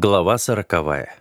Глава сороковая.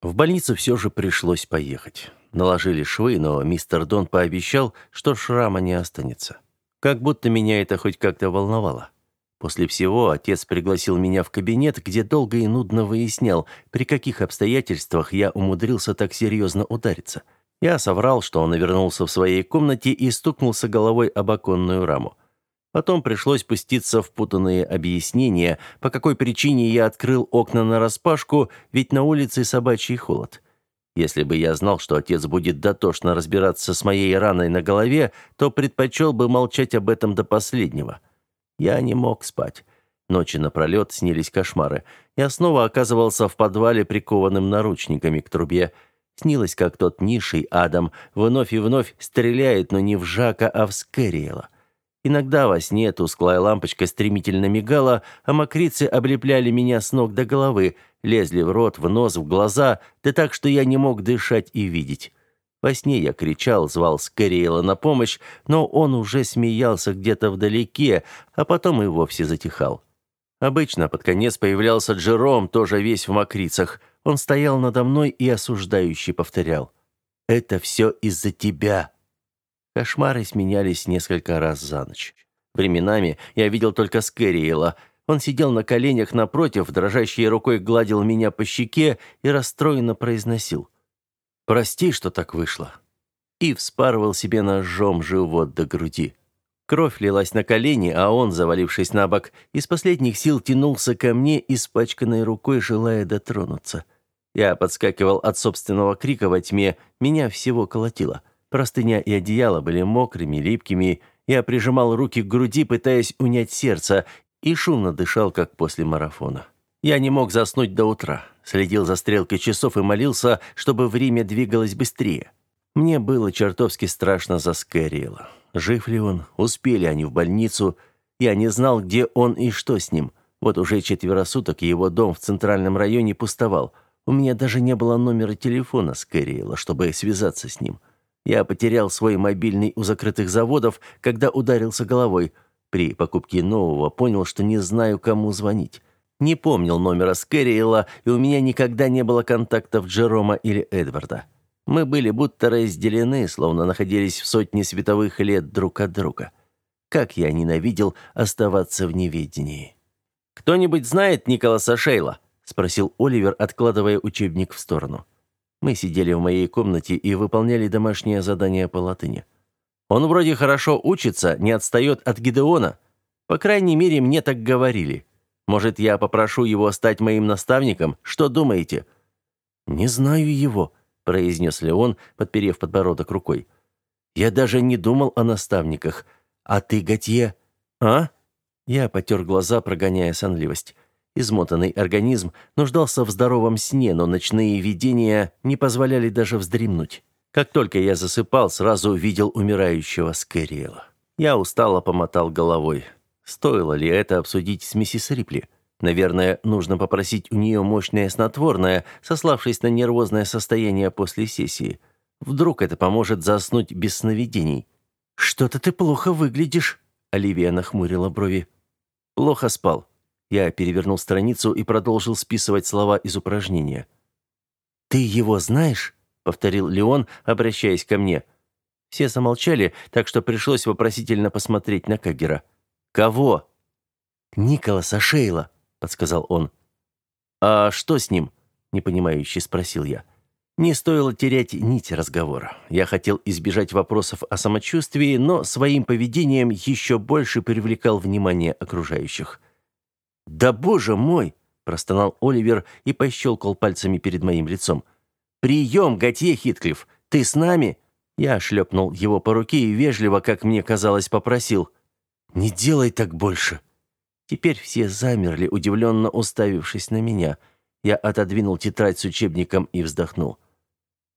В больницу все же пришлось поехать. Наложили швы, но мистер Дон пообещал, что шрама не останется. Как будто меня это хоть как-то волновало. После всего отец пригласил меня в кабинет, где долго и нудно выяснял, при каких обстоятельствах я умудрился так серьезно удариться. Я соврал, что он навернулся в своей комнате и стукнулся головой об оконную раму. Потом пришлось пуститься в путанные объяснения, по какой причине я открыл окна нараспашку, ведь на улице собачий холод. Если бы я знал, что отец будет дотошно разбираться с моей раной на голове, то предпочел бы молчать об этом до последнего. Я не мог спать. Ночи напролет снились кошмары. Я снова оказывался в подвале, прикованным наручниками к трубе. Снилось, как тот низший Адам вновь и вновь стреляет, но не в Жака, а в Скэриэла. Иногда во сне тусклая лампочка стремительно мигала, а мокрицы облепляли меня с ног до головы, лезли в рот, в нос, в глаза, да так, что я не мог дышать и видеть. Во сне я кричал, звал Скориэла на помощь, но он уже смеялся где-то вдалеке, а потом и вовсе затихал. Обычно под конец появлялся Джером, тоже весь в мокрицах. Он стоял надо мной и осуждающе повторял. «Это все из-за тебя. Кошмары сменялись несколько раз за ночь. Временами я видел только Скэриэла. Он сидел на коленях напротив, дрожащей рукой гладил меня по щеке и расстроенно произносил. «Прости, что так вышло». И вспарывал себе ножом живот до груди. Кровь лилась на колени, а он, завалившись на бок, из последних сил тянулся ко мне, испачканной рукой, желая дотронуться. Я подскакивал от собственного крика во тьме, меня всего колотило. Простыня и одеяло были мокрыми, липкими. Я прижимал руки к груди, пытаясь унять сердце, и шумно дышал, как после марафона. Я не мог заснуть до утра. Следил за стрелкой часов и молился, чтобы время двигалось быстрее. Мне было чертовски страшно за Скэриэла. Жив ли он? Успели они в больницу? Я не знал, где он и что с ним. Вот уже четверо суток его дом в центральном районе пустовал. У меня даже не было номера телефона Скэриэла, чтобы связаться с ним. Я потерял свой мобильный у закрытых заводов, когда ударился головой. При покупке нового понял, что не знаю, кому звонить. Не помнил номера Скэриэла, и у меня никогда не было контактов Джерома или Эдварда. Мы были будто разделены, словно находились в сотне световых лет друг от друга. Как я ненавидел оставаться в неведении. «Кто-нибудь знает Николаса Шейла?» — спросил Оливер, откладывая учебник в сторону. Мы сидели в моей комнате и выполняли домашнее задание по латыни. Он вроде хорошо учится, не отстает от Гидеона. По крайней мере, мне так говорили. Может, я попрошу его стать моим наставником? Что думаете?» «Не знаю его», — произнес Леон, подперев подбородок рукой. «Я даже не думал о наставниках. А ты, Готье?» «А?» Я потер глаза, прогоняя сонливость. Измотанный организм нуждался в здоровом сне, но ночные видения не позволяли даже вздремнуть. Как только я засыпал, сразу увидел умирающего Скэриэла. Я устало помотал головой. Стоило ли это обсудить с миссис Рипли? Наверное, нужно попросить у нее мощное снотворное, сославшись на нервозное состояние после сессии. Вдруг это поможет заснуть без сновидений. «Что-то ты плохо выглядишь», — Оливия нахмурила брови. «Плохо спал», я перевернул страницу и продолжил списывать слова из упражнения. «Ты его знаешь?» — повторил Леон, обращаясь ко мне. Все замолчали, так что пришлось вопросительно посмотреть на Кагера. «Кого?» «Николаса Шейла», — подсказал он. «А что с ним?» — непонимающе спросил я. Не стоило терять нить разговора. Я хотел избежать вопросов о самочувствии, но своим поведением еще больше привлекал внимание окружающих. «Да боже мой!» – простонал Оливер и пощелкал пальцами перед моим лицом. «Прием, Готье Хитклифф! Ты с нами?» Я шлепнул его по руке и вежливо, как мне казалось, попросил. «Не делай так больше!» Теперь все замерли, удивленно уставившись на меня. Я отодвинул тетрадь с учебником и вздохнул.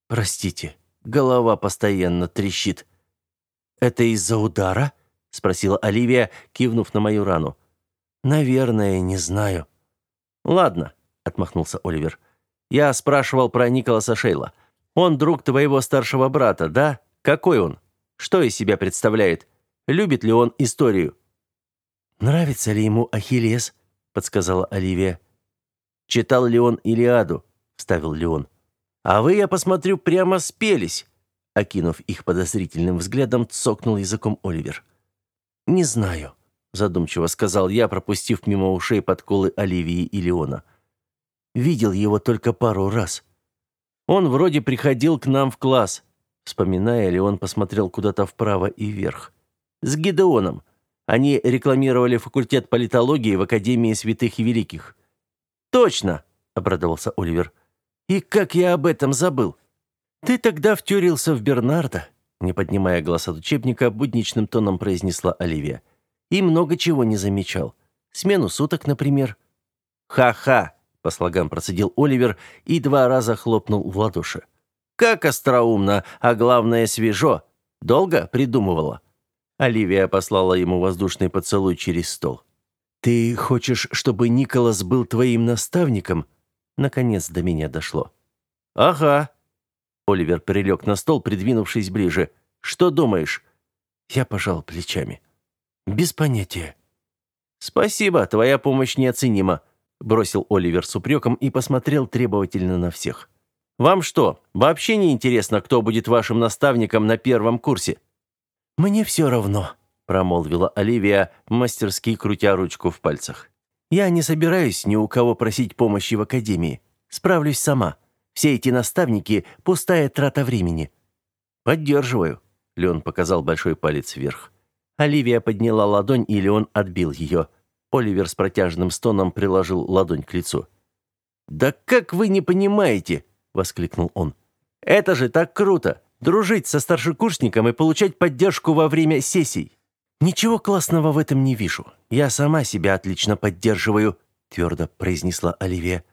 «Простите, голова постоянно трещит». «Это из-за удара?» — спросила Оливия, кивнув на мою рану. Наверное, не знаю. Ладно, отмахнулся Оливер. Я спрашивал про Николаса Шейла. Он друг твоего старшего брата, да? Какой он? Что из себя представляет? Любит ли он историю? Нравится ли ему Ахиллес? подсказала Оливия. Читал ли он Илиаду?» — вставил Леон. «А вы, я посмотрю, прямо спелись!» Окинув их подозрительным взглядом, цокнул языком Оливер. «Не знаю», — задумчиво сказал я, пропустив мимо ушей подколы Оливии и Леона. «Видел его только пару раз. Он вроде приходил к нам в класс». Вспоминая, Леон посмотрел куда-то вправо и вверх. «С Гидеоном. Они рекламировали факультет политологии в Академии Святых и Великих». «Точно!» — обрадовался Оливер. «И как я об этом забыл!» «Ты тогда втюрился в Бернарда», — не поднимая глаз от учебника, будничным тоном произнесла Оливия. «И много чего не замечал. Смену суток, например». «Ха-ха!» — по слогам процедил Оливер и два раза хлопнул в ладоши. «Как остроумно, а главное, свежо. Долго придумывала?» Оливия послала ему воздушный поцелуй через стол. «Ты хочешь, чтобы Николас был твоим наставником?» Наконец до меня дошло. «Ага». Оливер прилег на стол, придвинувшись ближе. «Что думаешь?» Я пожал плечами. «Без понятия». «Спасибо, твоя помощь неоценима», — бросил Оливер с упреком и посмотрел требовательно на всех. «Вам что, вообще не интересно, кто будет вашим наставником на первом курсе?» «Мне все равно», — промолвила Оливия, мастерски крутя ручку в пальцах. Я не собираюсь ни у кого просить помощи в академии. Справлюсь сама. Все эти наставники — пустая трата времени». «Поддерживаю», — Леон показал большой палец вверх. Оливия подняла ладонь, и Леон отбил ее. Оливер с протяжным стоном приложил ладонь к лицу. «Да как вы не понимаете?» — воскликнул он. «Это же так круто! Дружить со старшекурсником и получать поддержку во время сессий!» «Ничего классного в этом не вижу. Я сама себя отлично поддерживаю», — твердо произнесла Оливия.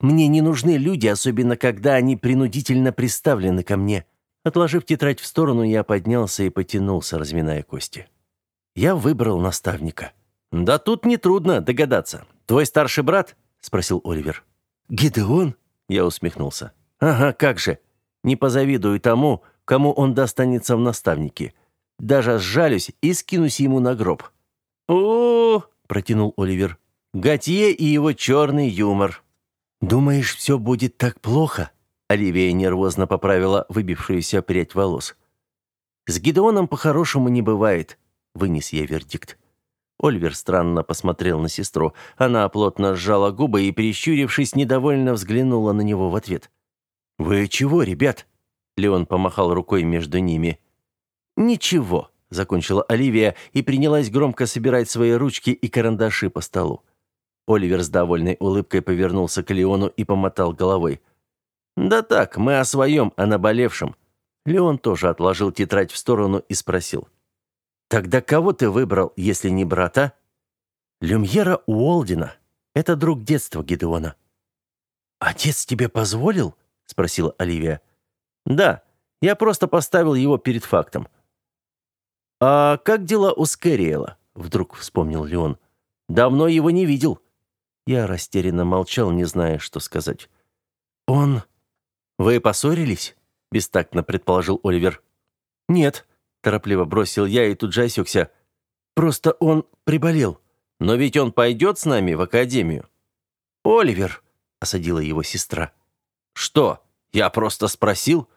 «Мне не нужны люди, особенно когда они принудительно приставлены ко мне». Отложив тетрадь в сторону, я поднялся и потянулся, разминая кости. Я выбрал наставника. «Да тут нетрудно догадаться. Твой старший брат?» — спросил Оливер. «Гидеон?» — я усмехнулся. «Ага, как же. Не позавидую тому, кому он достанется в наставнике. Даже сжалюсь и скинусь ему на гроб. о, протянул Оливер. «Готье и его черный юмор». «Думаешь, все будет так плохо?» Оливия нервозно поправила выбившуюся прядь волос. «С Гидеоном по-хорошему не бывает», — вынес я вердикт. Оливер странно посмотрел на сестру. Она плотно сжала губы и, прищурившись, недовольно взглянула на него в ответ. «Вы чего, ребят?» Леон помахал рукой между ними. «Ничего», — закончила Оливия и принялась громко собирать свои ручки и карандаши по столу. Оливер с довольной улыбкой повернулся к Леону и помотал головой. «Да так, мы о своем, о наболевшем». Леон тоже отложил тетрадь в сторону и спросил. «Тогда кого ты выбрал, если не брата?» «Люмьера Уолдина. Это друг детства Гидеона». «Отец тебе позволил?» — спросила Оливия. «Да, я просто поставил его перед фактом. «А как дела у Скэриэла?» — вдруг вспомнил Леон. «Давно его не видел». Я растерянно молчал, не зная, что сказать. «Он...» «Вы поссорились?» — бестактно предположил Оливер. «Нет», — торопливо бросил я и тут же осекся. «Просто он приболел. Но ведь он пойдет с нами в академию». «Оливер», — осадила его сестра. «Что? Я просто спросил?»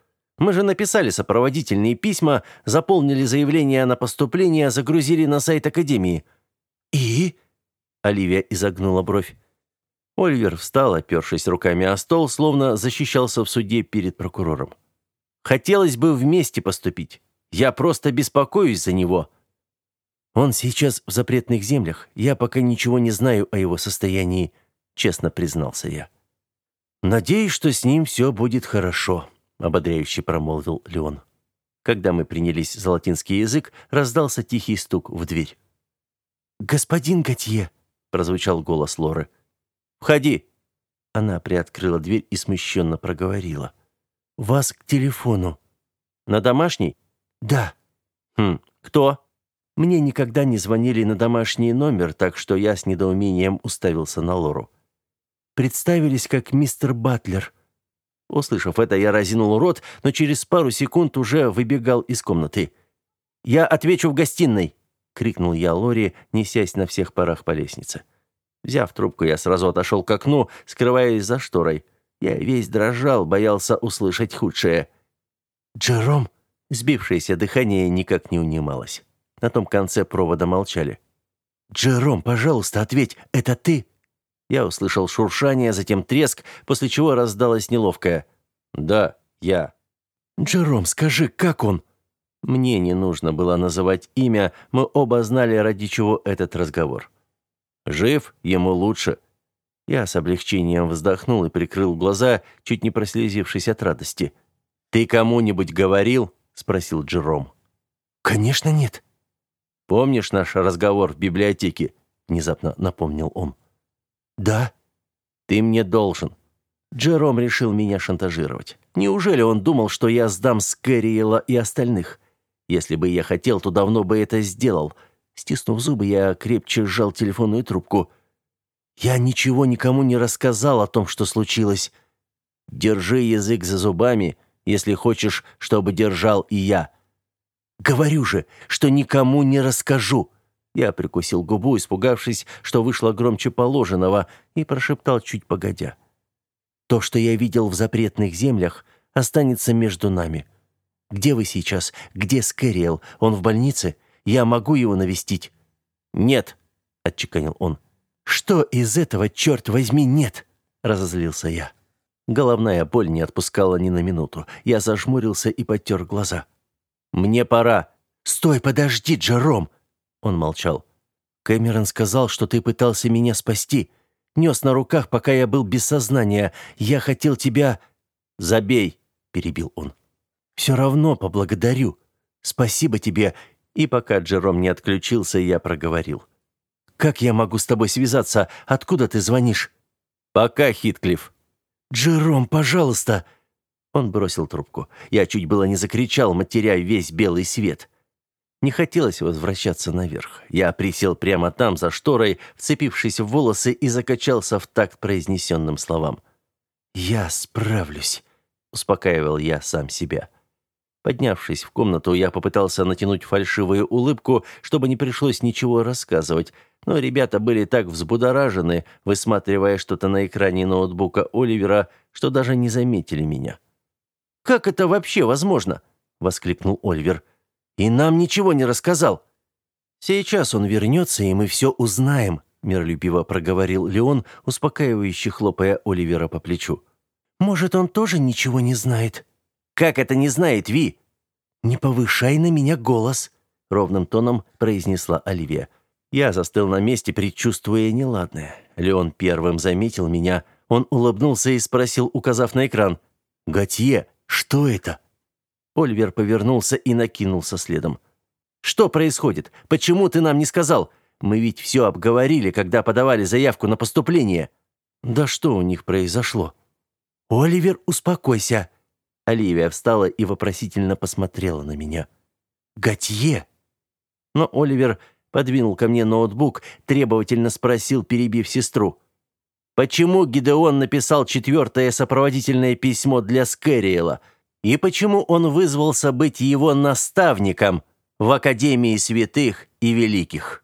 Мы же написали сопроводительные письма, заполнили заявление на поступление, загрузили на сайт Академии». «И?» — Оливия изогнула бровь. Оливер встал, опершись руками о стол, словно защищался в суде перед прокурором. «Хотелось бы вместе поступить. Я просто беспокоюсь за него». «Он сейчас в запретных землях. Я пока ничего не знаю о его состоянии», — честно признался я. «Надеюсь, что с ним все будет хорошо», ободряюще промолвил Леон. Когда мы принялись за латинский язык, раздался тихий стук в дверь. «Господин Готье!» — прозвучал голос Лоры. «Входи!» Она приоткрыла дверь и смущенно проговорила. «Вас к телефону». «На домашний?» «Да». «Хм, кто?» Мне никогда не звонили на домашний номер, так что я с недоумением уставился на Лору. Представились как мистер Батлер. Услышав это, я разинул рот, но через пару секунд уже выбегал из комнаты. «Я отвечу в гостиной!» — крикнул я Лори, несясь на всех парах по лестнице. Взяв трубку, я сразу отошел к окну, скрываясь за шторой. Я весь дрожал, боялся услышать худшее. «Джером?» Сбившееся дыхание никак не унималось. На том конце провода молчали. «Джером, пожалуйста, ответь, это ты?» Я услышал шуршание, затем треск, после чего раздалось неловкое. «Да, я». «Джером, скажи, как он?» Мне не нужно было называть имя, мы оба знали, ради чего этот разговор. «Жив, ему лучше». Я с облегчением вздохнул и прикрыл глаза, чуть не прослезившись от радости. «Ты кому-нибудь говорил?» — спросил Джером. «Конечно нет». «Помнишь наш разговор в библиотеке?» — внезапно напомнил он. «Да». «Ты мне должен». Джером решил меня шантажировать. Неужели он думал, что я сдам Скэриэла и остальных? Если бы я хотел, то давно бы это сделал. Стиснув зубы, я крепче сжал телефонную трубку. Я ничего никому не рассказал о том, что случилось. Держи язык за зубами, если хочешь, чтобы держал и я. Говорю же, что никому не расскажу. Я прикусил губу, испугавшись, что вышло громче положенного, и прошептал чуть погодя. То, что я видел в запретных землях, останется между нами. Где вы сейчас? Где Скэриэл? Он в больнице? Я могу его навестить?» «Нет», — отчеканил он. «Что из этого, черт возьми, нет?» — разозлился я. Головная боль не отпускала ни на минуту. Я зажмурился и потер глаза. «Мне пора». «Стой, подожди, Джером!» Он молчал. «Кэмерон сказал, что ты пытался меня спасти. Нес на руках, пока я был без сознания. Я хотел тебя...» «Забей», — перебил он. «Все равно поблагодарю. Спасибо тебе и пока Джером не отключился, я проговорил. «Как я могу с тобой связаться? Откуда ты звонишь?» «Пока, Хитклифф». «Джером, пожалуйста!» Он бросил трубку. Я чуть было не закричал, матеря весь белый свет. Не хотелось возвращаться наверх. Я присел прямо там, за шторой, вцепившись в волосы, и закачался в такт произнесенным словам. «Я справлюсь», — успокаивал я сам себя. Поднявшись в комнату, я попытался натянуть фальшивую улыбку, чтобы не пришлось ничего рассказывать, но ребята были так взбудоражены, высматривая что-то на экране ноутбука Оливера, что даже не заметили меня. «Как это вообще возможно?» — воскликнул Оливер. «И нам ничего не рассказал». «Сейчас он вернется, и мы все узнаем», — миролюбиво проговорил Леон, успокаивающе хлопая Оливера по плечу. «Может, он тоже ничего не знает?» Как это не знает Ви?» «Не повышай на меня голос», — ровным тоном произнесла Оливия. Я застыл на месте, предчувствуя неладное. Леон первым заметил меня. Он улыбнулся и спросил, указав на экран. «Готье, что это?» Ольвер повернулся и накинулся следом. «Что происходит? Почему ты нам не сказал? Мы ведь все обговорили, когда подавали заявку на поступление». «Да что у них произошло?» «Оливер, успокойся!» Оливия встала и вопросительно посмотрела на меня. «Готье!» Но Оливер подвинул ко мне ноутбук, требовательно спросил, перебив сестру. «Почему Гидеон написал четвертое сопроводительное письмо для Скэриэла? И почему он вызвался быть его наставником в Академии святых и великих?»